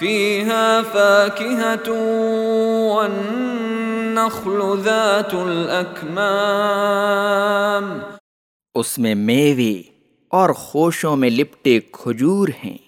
فيها فاكهة والنخل ذات الأكمام اس میں میوے اور خوشوں میں لپٹے کھجور ہیں۔